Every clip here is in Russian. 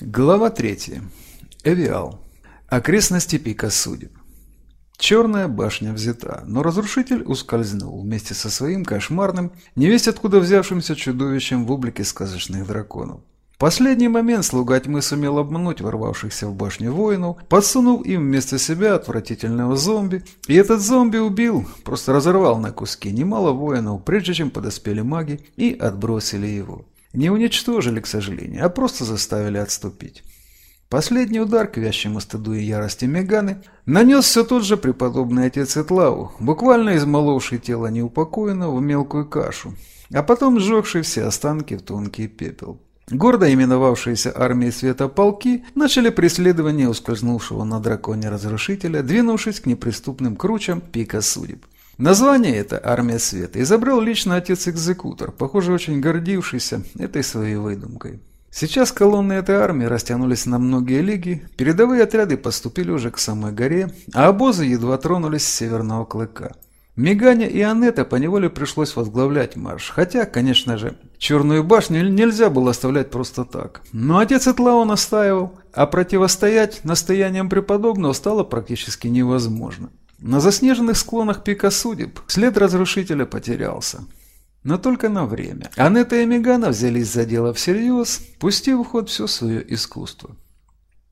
Глава 3. Эвиал. Окрестности пика судеб. Черная башня взята, но разрушитель ускользнул вместе со своим кошмарным, невесть откуда взявшимся чудовищем в облике сказочных драконов. В последний момент слуга тьмы сумел обмануть ворвавшихся в башню воинов, подсунув им вместо себя отвратительного зомби, и этот зомби убил, просто разорвал на куски немало воинов, прежде чем подоспели маги и отбросили его. Не уничтожили, к сожалению, а просто заставили отступить. Последний удар к вящему стыду и ярости Меганы нанес все тот же преподобный отец Этлау, буквально измоловший тело неупокоенного в мелкую кашу, а потом сжегший все останки в тонкий пепел. Гордо именовавшиеся армией света полки начали преследование ускользнувшего на драконе разрушителя, двинувшись к неприступным кручам пика судеб. Название это «Армия света» изобрел лично отец-экзекутор, похоже, очень гордившийся этой своей выдумкой. Сейчас колонны этой армии растянулись на многие лиги, передовые отряды поступили уже к самой горе, а обозы едва тронулись с северного клыка. Меганя и Анетта поневоле пришлось возглавлять марш, хотя, конечно же, Черную башню нельзя было оставлять просто так. Но отец Этлау настаивал, а противостоять настояниям преподобного стало практически невозможно. На заснеженных склонах пика судеб след разрушителя потерялся. Но только на время. Анетта и Мегана взялись за дело всерьез, пустив в ход все свое искусство.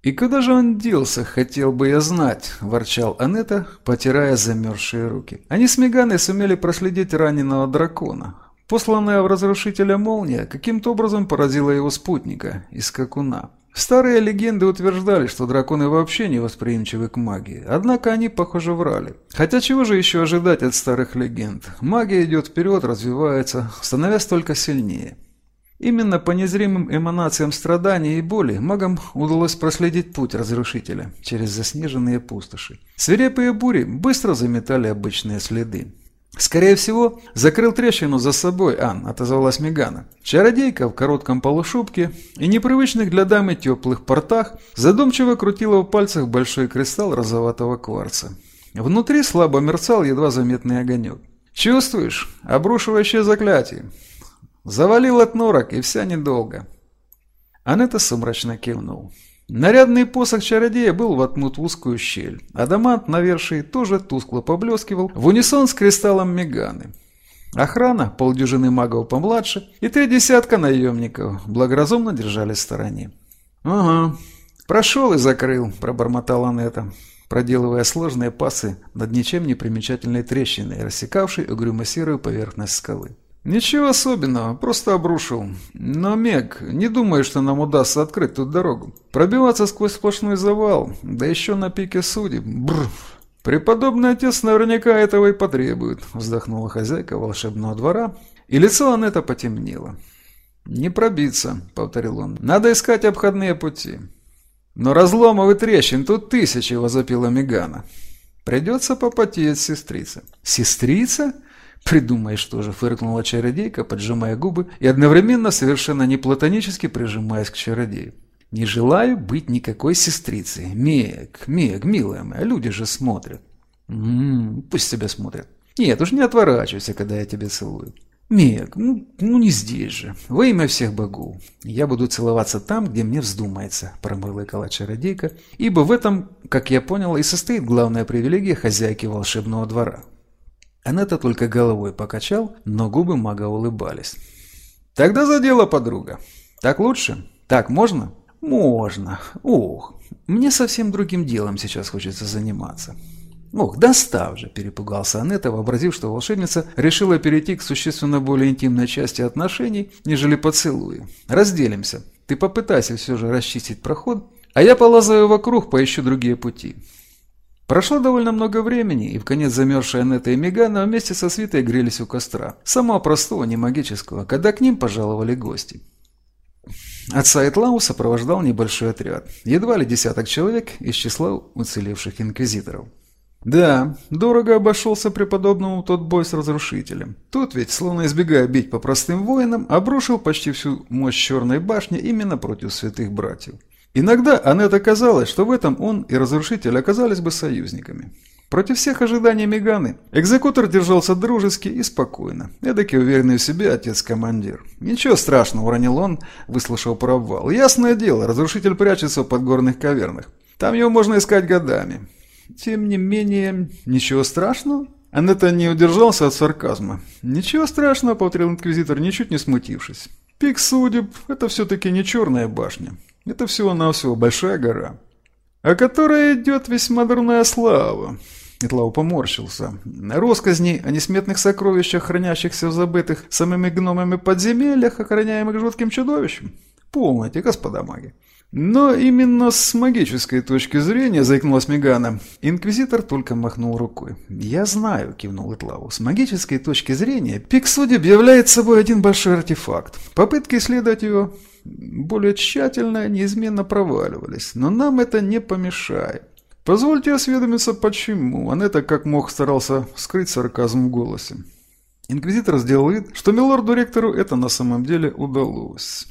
«И куда же он делся, хотел бы я знать», – ворчал Анетта, потирая замерзшие руки. Они с Меганой сумели проследить раненого дракона. Посланная в разрушителя молния каким-то образом поразила его спутника, из скакуна. Старые легенды утверждали, что драконы вообще не восприимчивы к магии, однако они, похоже, врали. Хотя чего же еще ожидать от старых легенд? Магия идет вперед, развивается, становясь только сильнее. Именно по незримым эманациям страданий и боли магам удалось проследить путь разрушителя через заснеженные пустоши. Свирепые бури быстро заметали обычные следы. «Скорее всего, закрыл трещину за собой, Ан», — отозвалась Мегана. Чародейка в коротком полушубке и непривычных для дамы теплых портах задумчиво крутила в пальцах большой кристалл розоватого кварца. Внутри слабо мерцал едва заметный огонек. «Чувствуешь? Обрушивающее заклятие. Завалил от норок, и вся недолго». Анетта сумрачно кивнул. Нарядный посох чародея был воткнут в узкую щель. Адамант навершие тоже тускло поблескивал в унисон с кристаллом Меганы. Охрана, полдюжины магов помладше и три десятка наемников благоразумно держались в стороне. «Ага, прошел и закрыл», – пробормотала Анетта, проделывая сложные пасы над ничем не примечательной трещиной, рассекавшей угрюмо-серую поверхность скалы. «Ничего особенного, просто обрушил. Но, Мег, не думаю, что нам удастся открыть тут дорогу. Пробиваться сквозь сплошной завал, да еще на пике судеб. Бррр. Преподобный отец наверняка этого и потребует», — вздохнула хозяйка волшебного двора, и лицо Анетта потемнело. «Не пробиться», — повторил он. «Надо искать обходные пути». «Но разломов и трещин тут тысячи», — возопила Мегана. «Придется попотеть, сестрица». «Сестрица?» «Придумаешь тоже», — фыркнула чародейка, поджимая губы и одновременно совершенно не платонически прижимаясь к чародею. «Не желаю быть никакой сестрицей. Мег, Мег, милая моя, люди же смотрят». «М «М-м, «Пусть тебя смотрят». «Нет, уж не отворачивайся, когда я тебя целую». «Мег, ну, ну не здесь же. Во имя всех богов. Я буду целоваться там, где мне вздумается», – промурлыкала чародейка, ибо в этом, как я понял, и состоит главная привилегия хозяйки волшебного двора. Анетта только головой покачал, но губы мага улыбались. «Тогда за дело, подруга. Так лучше? Так можно?» «Можно. Ох, мне совсем другим делом сейчас хочется заниматься». «Ох, достав же!» – перепугался Анетта, вообразив, что волшебница решила перейти к существенно более интимной части отношений, нежели поцелуи. «Разделимся. Ты попытайся все же расчистить проход, а я полазаю вокруг, поищу другие пути. Прошло довольно много времени, и в конец замерзшая Нета и Мегана вместе со свитой грелись у костра. Самого простого, не магического, когда к ним пожаловали гости. Отца Этлау сопровождал небольшой отряд, едва ли десяток человек из числа уцелевших инквизиторов. Да, дорого обошелся преподобному тот бой с разрушителем. Тот ведь, словно избегая бить по простым воинам, обрушил почти всю мощь черной башни именно против святых братьев. Иногда Анетта казалось, что в этом он и Разрушитель оказались бы союзниками. Против всех ожиданий Меганы экзекутор держался дружески и спокойно. Эдакий уверенный в себе отец-командир. «Ничего страшного», — уронил он, выслушав про обвал. «Ясное дело, разрушитель прячется в подгорных кавернах. Там его можно искать годами». «Тем не менее, ничего страшного?» Анетта не удержался от сарказма. «Ничего страшного», — повторил инквизитор, ничуть не смутившись. «Пик судеб — это все-таки не черная башня. Это всего-навсего большая гора, о которой идет весьма дурная слава». Итлау поморщился. Росказни о несметных сокровищах, хранящихся в забытых самыми гномами подземельях, охраняемых жутким чудовищем. Полноте, господа маги. Но именно с магической точки зрения, заикнулась Мегана, инквизитор только махнул рукой. «Я знаю», — кивнул Итлау, — «с магической точки зрения пик судеб является собой один большой артефакт. Попытки исследовать его более тщательно неизменно проваливались, но нам это не помешает. Позвольте осведомиться, почему. Анетта как мог старался скрыть сарказм в голосе. Инквизитор сделал вид, что милорду-ректору это на самом деле удалось.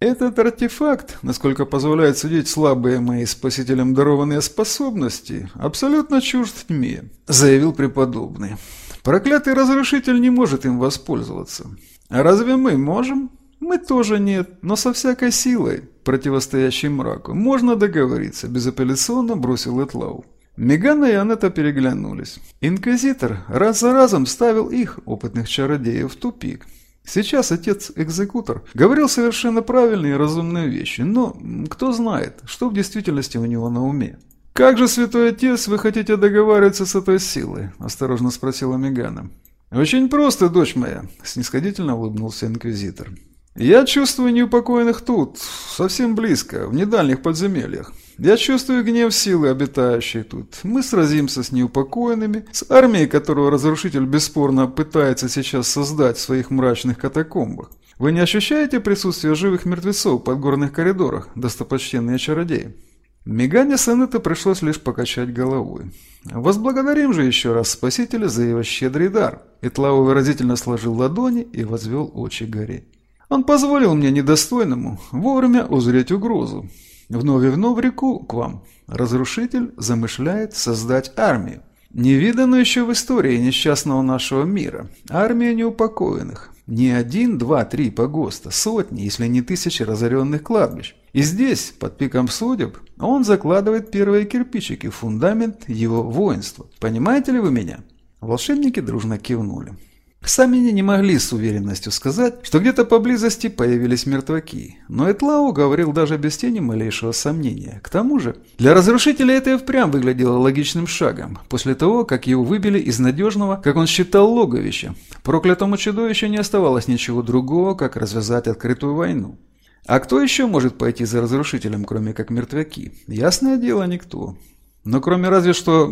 Этот артефакт, насколько позволяет судить слабые мои спасителям дарованные способности, абсолютно чужд тьме, заявил преподобный. Проклятый разрушитель не может им воспользоваться. А разве мы можем? Мы тоже нет, но со всякой силой, противостоящей мраку, можно договориться, безапелляционно бросил Этлау. Мегана и Анетта переглянулись. Инквизитор раз за разом ставил их, опытных чародеев, в тупик. Сейчас отец-экзекутор говорил совершенно правильные и разумные вещи, но кто знает, что в действительности у него на уме. «Как же, святой отец, вы хотите договариваться с этой силой?» – осторожно спросила Мегана. «Очень просто, дочь моя», – снисходительно улыбнулся инквизитор. «Я чувствую неупокоенных тут, совсем близко, в недальних подземельях. Я чувствую гнев силы, обитающей тут. Мы сразимся с неупокоенными, с армией, которую разрушитель бесспорно пытается сейчас создать в своих мрачных катакомбах. Вы не ощущаете присутствие живых мертвецов в подгорных коридорах, достопочтенные чародеи?» Мегане Сенета пришлось лишь покачать головой. «Возблагодарим же еще раз Спасителя за его щедрый дар». Итлау выразительно сложил ладони и возвел очи горе. «Он позволил мне недостойному вовремя узреть угрозу. Вновь и вновь реку к вам. Разрушитель замышляет создать армию. Невиданную еще в истории несчастного нашего мира. Армия неупокоенных. Не один, два, три погоста, сотни, если не тысячи разоренных кладбищ. И здесь, под пиком судеб, он закладывает первые кирпичики фундамент его воинства. Понимаете ли вы меня? Волшебники дружно кивнули. Сами не могли с уверенностью сказать, что где-то поблизости появились мертвяки, но Этлау говорил даже без тени малейшего сомнения. К тому же, для разрушителя это и впрямь выглядело логичным шагом, после того, как его выбили из надежного, как он считал, логовища. Проклятому чудовищу не оставалось ничего другого, как развязать открытую войну. А кто еще может пойти за разрушителем, кроме как мертвяки? Ясное дело, никто. Но кроме разве что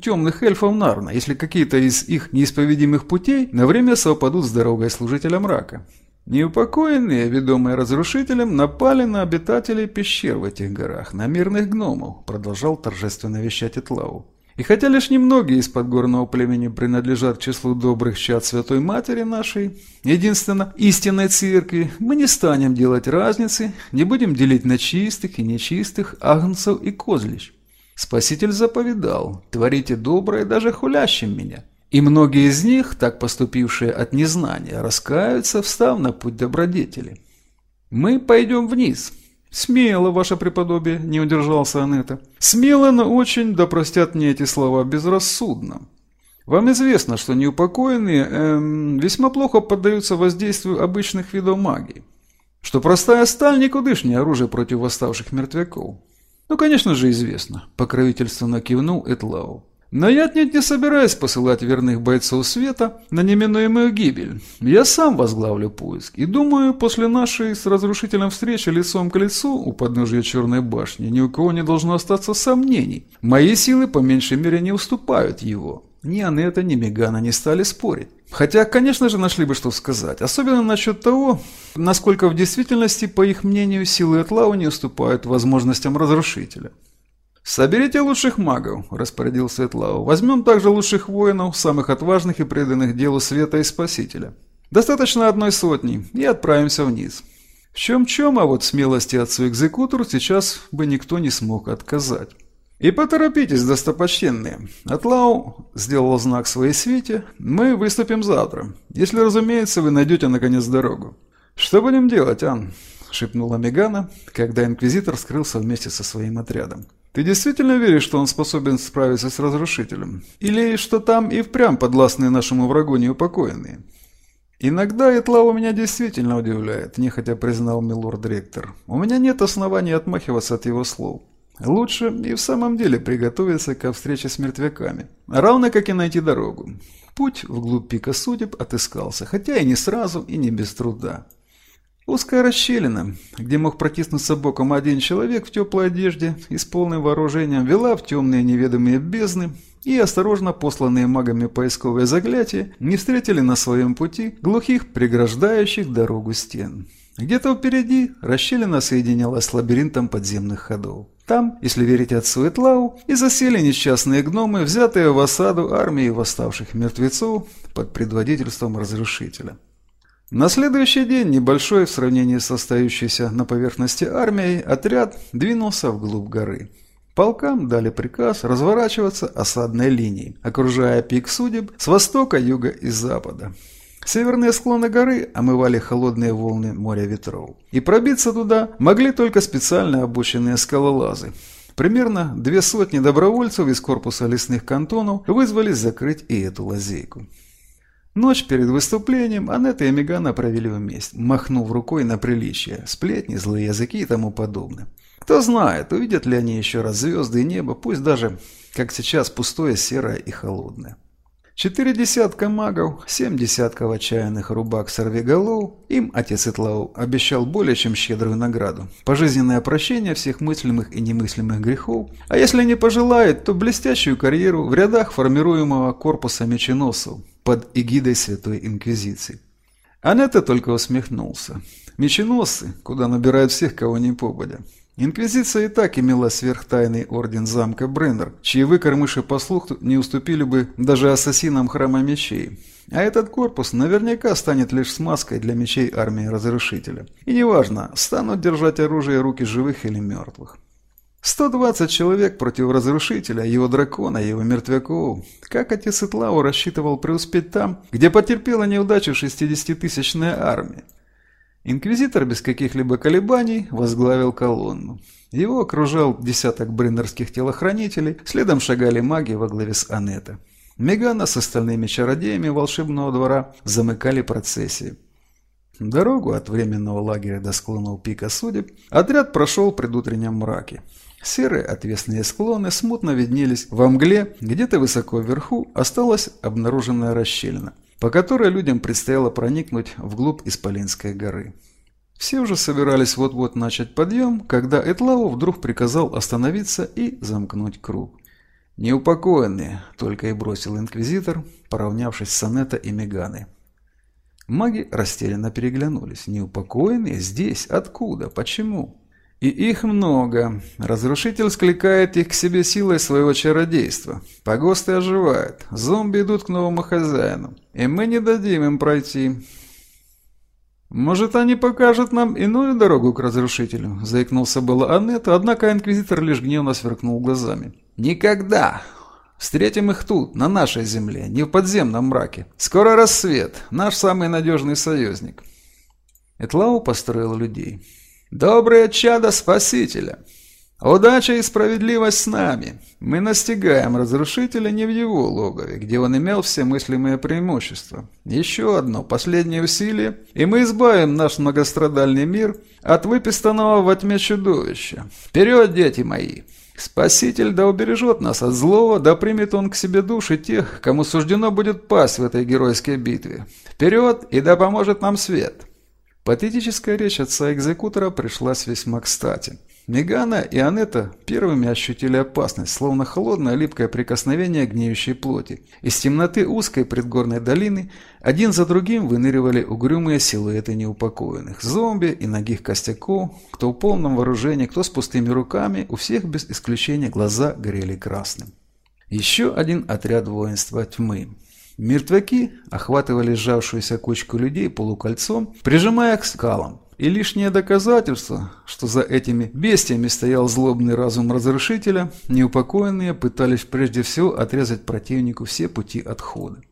темных эльфов Нарна, если какие-то из их неисповедимых путей на время совпадут с дорогой служителя мрака. Неупокоенные, ведомые разрушителем, напали на обитателей пещер в этих горах, на мирных гномов, продолжал торжественно вещать Этлау. И хотя лишь немногие из подгорного племени принадлежат к числу добрых чад Святой Матери нашей, единственно истинной церкви, мы не станем делать разницы, не будем делить на чистых и нечистых, агнцев и козлищ. Спаситель заповедал, творите доброе даже хулящим меня. И многие из них, так поступившие от незнания, раскаются, встав на путь добродетели. Мы пойдем вниз. Смело, ваше преподобие, не удержался Анетта. Смело, но очень, да простят мне эти слова, безрассудно. Вам известно, что неупокоенные эм, весьма плохо поддаются воздействию обычных видов магии. Что простая сталь никудышнее оружие против восставших мертвяков. «Ну, конечно же, известно», – покровительственно кивнул Этлау. «Но я отнюдь не собираюсь посылать верных бойцов света на неминуемую гибель. Я сам возглавлю поиск. И думаю, после нашей с разрушителем встречи лицом к лицу у подножия Черной башни ни у кого не должно остаться сомнений. Мои силы по меньшей мере не уступают его». Ни Анетта, ни Мегана не стали спорить. Хотя, конечно же, нашли бы что сказать. Особенно насчет того, насколько в действительности, по их мнению, силы Этлау не уступают возможностям разрушителя. «Соберите лучших магов», – распорядился Этлау. «Возьмем также лучших воинов, самых отважных и преданных делу света и спасителя. Достаточно одной сотни, и отправимся вниз». В чем-чем, а вот смелости отцу-экзекутору сейчас бы никто не смог отказать. «И поторопитесь, достопочтенные. Атлау сделал знак своей свите. Мы выступим завтра. Если, разумеется, вы найдете, наконец, дорогу». «Что будем делать, Ан?» – шепнула Мегана, когда Инквизитор скрылся вместе со своим отрядом. «Ты действительно веришь, что он способен справиться с Разрушителем? Или что там и впрямь подвластные нашему врагу неупокоенные?» «Иногда Этлау меня действительно удивляет», – нехотя признал милорд-ректор. «У меня нет оснований отмахиваться от его слов». Лучше и в самом деле приготовиться ко встрече с мертвяками, равно как и найти дорогу. Путь вглубь пика судеб отыскался, хотя и не сразу, и не без труда. Узкая расщелина, где мог протиснуться боком один человек в теплой одежде и с полным вооружением, вела в темные неведомые бездны, и осторожно посланные магами поисковые заклятия не встретили на своем пути глухих, преграждающих дорогу стен. Где-то впереди расщелина соединялась с лабиринтом подземных ходов. Там, если верить отцу Этлау, и засели несчастные гномы, взятые в осаду армии восставших мертвецов под предводительством разрушителя. На следующий день небольшой в сравнении с остающейся на поверхности армией отряд двинулся вглубь горы. Полкам дали приказ разворачиваться осадной линией, окружая пик судеб с востока, юга и запада. Северные склоны горы омывали холодные волны моря ветров. И пробиться туда могли только специально обученные скалолазы. Примерно две сотни добровольцев из корпуса лесных кантонов вызвались закрыть и эту лазейку. Ночь перед выступлением Анетта и Мегана провели вместе, махнув рукой на приличие, сплетни, злые языки и тому подобное. Кто знает, увидят ли они еще раз звезды и небо, пусть даже, как сейчас, пустое, серое и холодное. Четыре десятка магов, семь десятков отчаянных рубак сорвиголов, им отец Итлау обещал более чем щедрую награду. Пожизненное прощение всех мыслимых и немыслимых грехов, а если не пожелает, то блестящую карьеру в рядах формируемого корпуса меченосцев под эгидой Святой Инквизиции. Анетта только усмехнулся. Меченосцы, куда набирают всех, кого не попадя. Инквизиция и так имела сверхтайный орден замка Бреннер, чьи выкормыши по слуху не уступили бы даже ассасинам храма мечей. А этот корпус наверняка станет лишь смазкой для мечей армии Разрушителя. И неважно, станут держать оружие руки живых или мертвых. 120 человек против Разрушителя, его дракона, его мертвяков. Как отец Итлау рассчитывал преуспеть там, где потерпела неудачу 60-тысячная армия? Инквизитор без каких-либо колебаний возглавил колонну. Его окружал десяток бриннерских телохранителей, следом шагали маги во главе с Анетта. Мегана с остальными чародеями волшебного двора замыкали процессии. Дорогу от временного лагеря до склонов пика судеб отряд прошел в предутреннем мраке. Серые отвесные склоны смутно виднелись во мгле, где-то высоко вверху осталась обнаруженная расщелина – по которой людям предстояло проникнуть вглубь Исполинской горы. Все уже собирались вот-вот начать подъем, когда Этлау вдруг приказал остановиться и замкнуть круг. «Неупокоенные», — только и бросил инквизитор, поравнявшись с Сонета и Меганы. Маги растерянно переглянулись. «Неупокоенные? Здесь? Откуда? Почему?» И их много. Разрушитель скликает их к себе силой своего чародейства. Погосты оживают. Зомби идут к новому хозяину. И мы не дадим им пройти. «Может, они покажут нам иную дорогу к разрушителю?» – заикнулся было Аннет, однако инквизитор лишь гневно сверкнул глазами. «Никогда! Встретим их тут, на нашей земле, не в подземном мраке. Скоро рассвет, наш самый надежный союзник». Этлау построил людей. Доброе чадо Спасителя! Удача и справедливость с нами. Мы настигаем разрушителя не в его логове, где он имел все мыслимые преимущества. Еще одно, последнее усилие, и мы избавим наш многострадальный мир от выпистанного во тьме чудовища. Вперед, дети мои! Спаситель да убережет нас от злого, да примет он к себе души тех, кому суждено будет пасть в этой геройской битве. Вперед, и да поможет нам свет!» Патетическая речь отца-экзекутора пришлась весьма кстати. Мегана и Анетта первыми ощутили опасность, словно холодное липкое прикосновение гниющей плоти. Из темноты узкой предгорной долины один за другим выныривали угрюмые силуэты неупокоенных. Зомби и ногих костяков, кто в полном вооружении, кто с пустыми руками, у всех без исключения глаза горели красным. Еще один отряд воинства тьмы. Мертвяки охватывали сжавшуюся кучку людей полукольцом, прижимая к скалам. И лишнее доказательство, что за этими бестиями стоял злобный разум разрушителя, неупокоенные пытались прежде всего отрезать противнику все пути отхода.